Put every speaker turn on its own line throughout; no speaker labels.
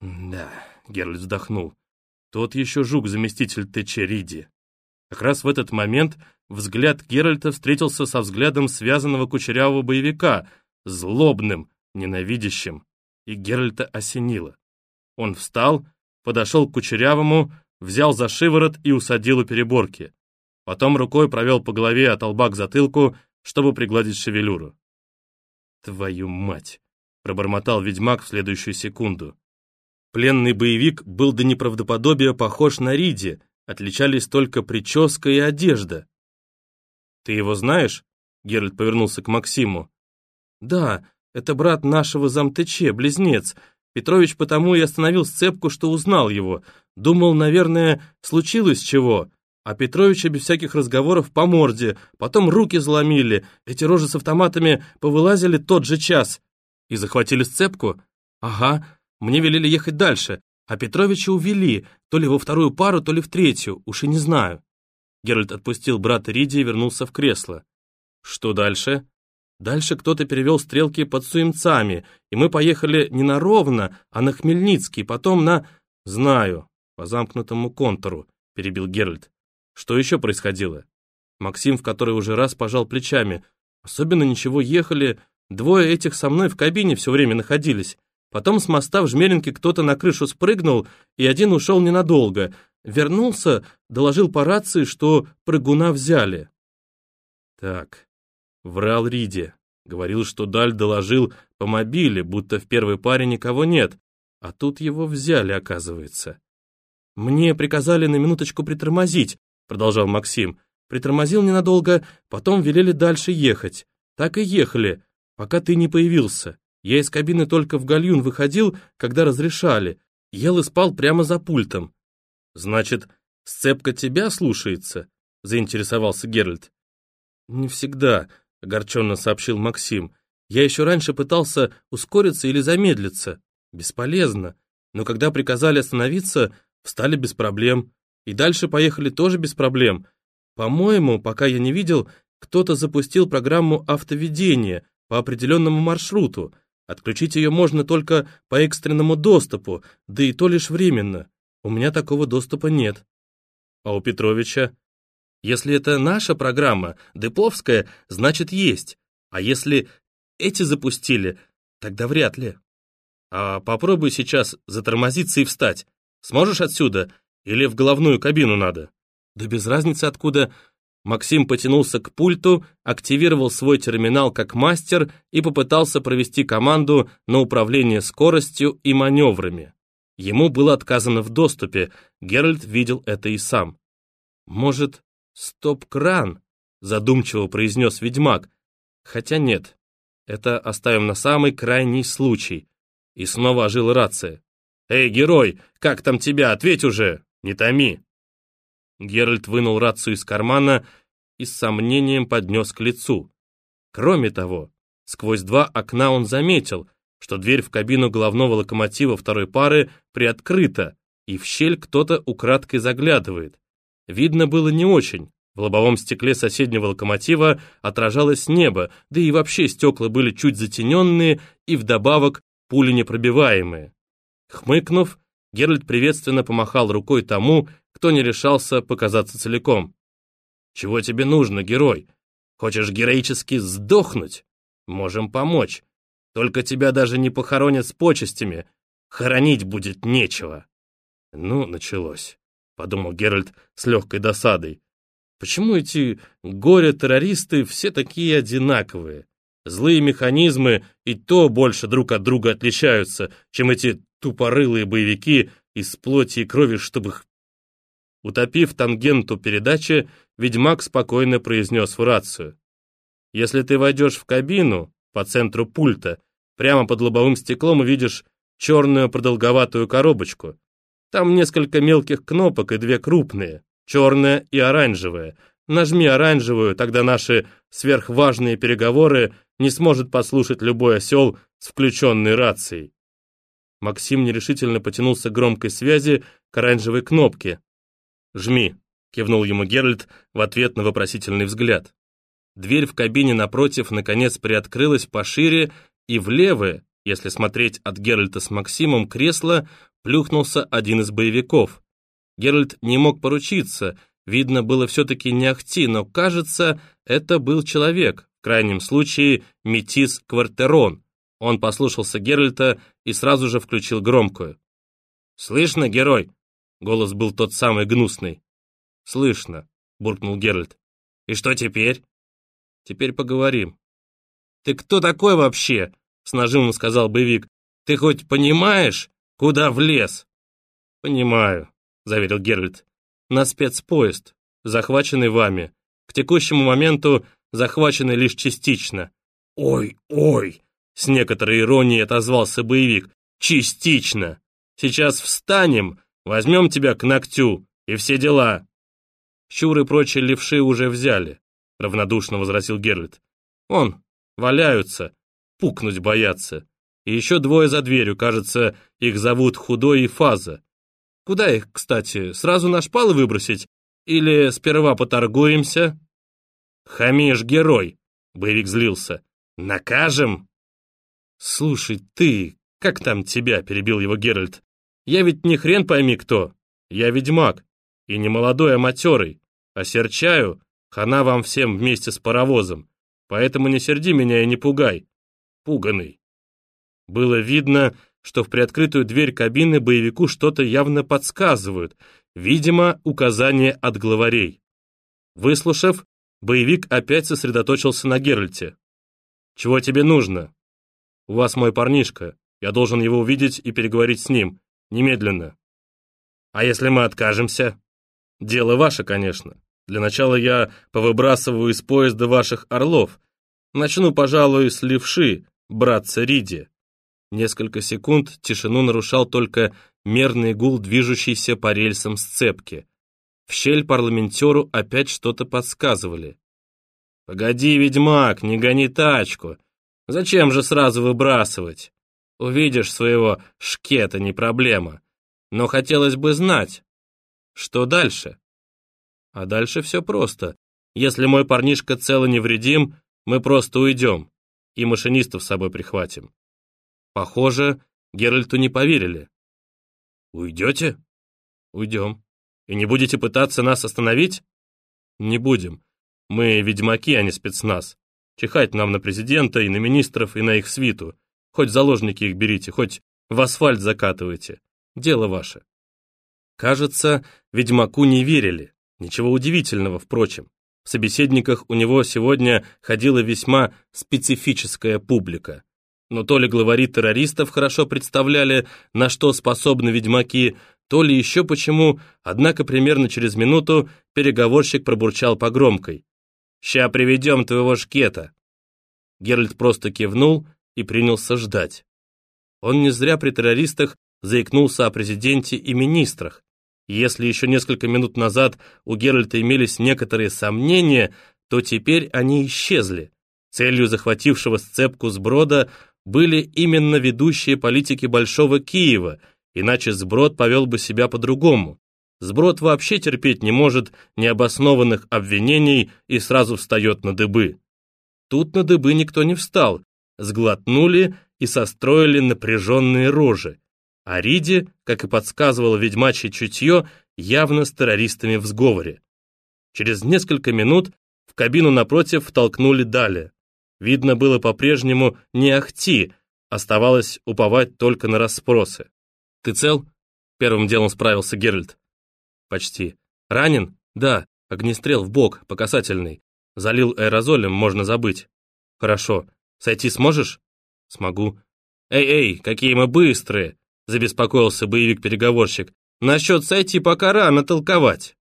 «Да», — Геральт вздохнул, — «тот еще жук-заместитель ТЧ Риди». Как раз в этот момент взгляд Геральта встретился со взглядом связанного кучерявого боевика, злобным, ненавидящим, и Геральта осенило. Он встал, подошел к кучерявому, взял за шиворот и усадил у переборки. Потом рукой провел по голове от лба к затылку, чтобы пригладить шевелюру. «Твою мать!» — пробормотал ведьмак в следующую секунду. Пленный боевик был до неправдоподобия похож на Риди, отличались только прическа и одежда. «Ты его знаешь?» — Геральт повернулся к Максиму. «Да, это брат нашего замтыче, близнец. Петрович потому и остановил сцепку, что узнал его. Думал, наверное, случилось чего. А Петровича без всяких разговоров по морде, потом руки заломили, эти рожи с автоматами повылазили тот же час. И захватили сцепку? Ага, мне велели ехать дальше, а Петровича увели, то ли во вторую пару, то ли в третью, уж и не знаю. Геральт отпустил брата Риди и вернулся в кресло. Что дальше? Дальше кто-то перевел стрелки под Суемцами, и мы поехали не на Ровно, а на Хмельницкий, потом на... Знаю, по замкнутому контуру, перебил Геральт. Что еще происходило? Максим в который уже раз пожал плечами. Особенно ничего ехали, двое этих со мной в кабине все время находились. Потом с моста в Жмеринке кто-то на крышу спрыгнул, и один ушел ненадолго. Вернулся, доложил по рации, что прыгуна взяли. Так, врал Риди. Говорил, что Даль доложил по мобиле, будто в первой паре никого нет. А тут его взяли, оказывается. «Мне приказали на минуточку притормозить», — продолжал Максим. «Притормозил ненадолго, потом велели дальше ехать. Так и ехали, пока ты не появился. Я из кабины только в гальюн выходил, когда разрешали. Ел и спал прямо за пультом. Значит, сцепка тебя слушается? Заинтересовался Геральт. Не всегда, огорченно сообщил Максим. Я еще раньше пытался ускориться или замедлиться. Бесполезно. Но когда приказали остановиться, встали без проблем. И дальше поехали тоже без проблем. По-моему, пока я не видел, кто-то запустил программу автоведения по определенному маршруту, Отключить ее можно только по экстренному доступу, да и то лишь временно. У меня такого доступа нет. А у Петровича? Если это наша программа, Деповская, значит есть. А если эти запустили, тогда вряд ли. А попробуй сейчас затормозиться и встать. Сможешь отсюда? Или в головную кабину надо? Да без разницы откуда. Максим потянулся к пульту, активировал свой терминал как мастер и попытался провести команду на управление скоростью и маневрами. Ему было отказано в доступе, Геральт видел это и сам. «Может, стоп-кран?» — задумчиво произнес ведьмак. «Хотя нет, это оставим на самый крайний случай». И снова ожила рация. «Эй, герой, как там тебя? Ответь уже! Не томи!» Геральт вынул рацию из кармана и с сомнением поднес к лицу. Кроме того, сквозь два окна он заметил, что дверь в кабину головного локомотива второй пары приоткрыта, и в щель кто-то украдкой заглядывает. Видно было не очень. В лобовом стекле соседнего локомотива отражалось небо, да и вообще стекла были чуть затененные и вдобавок пули непробиваемые. Хмыкнув, Геральт приветственно помахал рукой тому, кто не решался показаться целиком. «Чего тебе нужно, герой? Хочешь героически сдохнуть? Можем помочь. Только тебя даже не похоронят с почестями. Хоронить будет нечего». «Ну, началось», — подумал Геральт с легкой досадой. «Почему эти горе-террористы все такие одинаковые? Злые механизмы и то больше друг от друга отличаются, чем эти тупорылые боевики из плоти и крови, чтобы их Утопив тангенту передачи, ведьмак спокойно произнес в рацию. «Если ты войдешь в кабину, по центру пульта, прямо под лобовым стеклом увидишь черную продолговатую коробочку. Там несколько мелких кнопок и две крупные, черная и оранжевая. Нажми оранжевую, тогда наши сверхважные переговоры не сможет послушать любой осел с включенной рацией». Максим нерешительно потянулся к громкой связи к оранжевой кнопке, «Жми», — кивнул ему Геральт в ответ на вопросительный взгляд. Дверь в кабине напротив наконец приоткрылась пошире, и в левое, если смотреть от Геральта с Максимом, кресло плюхнулся один из боевиков. Геральт не мог поручиться, видно было все-таки не ахти, но, кажется, это был человек, в крайнем случае метис Квартерон. Он послушался Геральта и сразу же включил громкую. «Слышно, герой?» Голос был тот самый гнусный. «Слышно», — буркнул Геральт. «И что теперь?» «Теперь поговорим». «Ты кто такой вообще?» — с нажимом сказал боевик. «Ты хоть понимаешь, куда влез?» «Понимаю», — заверил Геральт. «На спецпоезд, захваченный вами. К текущему моменту захваченный лишь частично». «Ой, ой!» — с некоторой иронией отозвался боевик. «Частично! Сейчас встанем, возьмем тебя к ногтю и все дела!» «Щур и прочие левши уже взяли», — равнодушно возразил Геральт. «Он, валяются, пукнуть боятся. И еще двое за дверью, кажется, их зовут Худой и Фаза. Куда их, кстати, сразу на шпалы выбросить? Или сперва поторгуемся?» «Хамишь, герой!» — боевик злился. «Накажем?» «Слушай, ты, как там тебя?» — перебил его Геральт. «Я ведь не хрен пойми кто. Я ведьмак. И не молодой, а матерый. Осерчаю, хана вам всем вместе с паровозом. Поэтому не серди меня и не пугай. Пуганый». Было видно, что в приоткрытую дверь кабины боевику что-то явно подсказывают, видимо, указание от главарей. Выслушав, боевик опять сосредоточился на Геральте. «Чего тебе нужно?» «У вас мой парнишка. Я должен его увидеть и переговорить с ним. Немедленно». «А если мы откажемся?» Дело ваше, конечно. Для начала я повыбрасываю из поезда ваших орлов. Начну, пожалуй, с левши, братца Риди. Несколько секунд тишину нарушал только мерный гул, движущийся по рельсам сцепки. В щель парламентеру опять что-то подсказывали. «Погоди, ведьмак, не гони тачку. Зачем же сразу выбрасывать? Увидишь своего шкета, не проблема. Но хотелось бы знать, что дальше? А дальше все просто. Если мой парнишка цел и невредим, мы просто уйдем. И машинистов с собой прихватим. Похоже, Геральту не поверили. Уйдете? Уйдем. И не будете пытаться нас остановить? Не будем. Мы ведьмаки, а не спецназ. Чихать нам на президента и на министров и на их свиту. Хоть заложники их берите, хоть в асфальт закатывайте. Дело ваше. Кажется, ведьмаку не верили. Ничего удивительного, впрочем. В собеседниках у него сегодня ходила весьма специфическая публика. Но то ли главари террористов хорошо представляли, на что способны ведьмаки, то ли еще почему, однако примерно через минуту переговорщик пробурчал погромкой. «Ща приведем твоего шкета!» Геральт просто кивнул и принялся ждать. Он не зря при террористах заикнулся о президенте и министрах. Если еще несколько минут назад у Геральта имелись некоторые сомнения, то теперь они исчезли. Целью захватившего сцепку сброда были именно ведущие политики Большого Киева, иначе сброд повел бы себя по-другому. Сброд вообще терпеть не может необоснованных обвинений и сразу встает на дыбы. Тут на дыбы никто не встал, сглотнули и состроили напряженные рожи. А Риди, как и подсказывало ведьмачье чутье, явно с террористами в сговоре. Через несколько минут в кабину напротив втолкнули далее. Видно было по-прежнему не ахти, оставалось уповать только на расспросы. «Ты цел?» — первым делом справился Геральт. «Почти. Ранен? Да, огнестрел в бок, по касательной. Залил аэрозолем, можно забыть. Хорошо. Сойти сможешь?» «Смогу». «Эй-эй, какие мы быстрые!» забеспокоился боевик-переговорщик. «Насчет сойти пока рано толковать».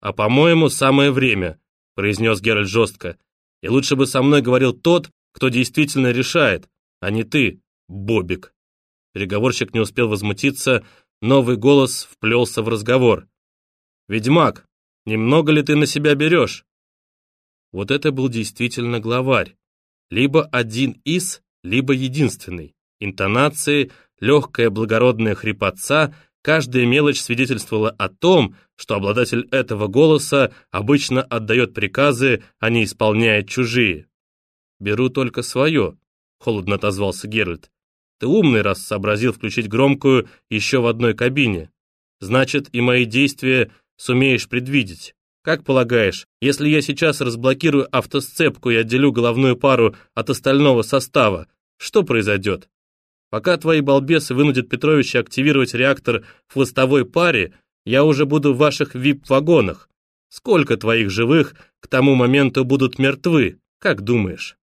«А, по-моему, самое время», — произнес Геральт жестко. «И лучше бы со мной говорил тот, кто действительно решает, а не ты, Бобик». Переговорщик не успел возмутиться, новый голос вплелся в разговор. «Ведьмак, немного ли ты на себя берешь?» Вот это был действительно главарь. Либо один из, либо единственный. Интонации, легкая благородная хрипотца, каждая мелочь свидетельствовала о том, что обладатель этого голоса обычно отдает приказы, а не исполняет чужие. «Беру только свое», — холодно отозвался Геральт. Ты умный, раз сообразил включить громкую еще в одной кабине. Значит, и мои действия сумеешь предвидеть. Как полагаешь, если я сейчас разблокирую автосцепку и отделю головную пару от остального состава, что произойдет? Пока твои балбесы вынудят Петровича активировать реактор в хвостовой паре, я уже буду в ваших вип-вагонах. Сколько твоих живых к тому моменту будут мертвы, как думаешь?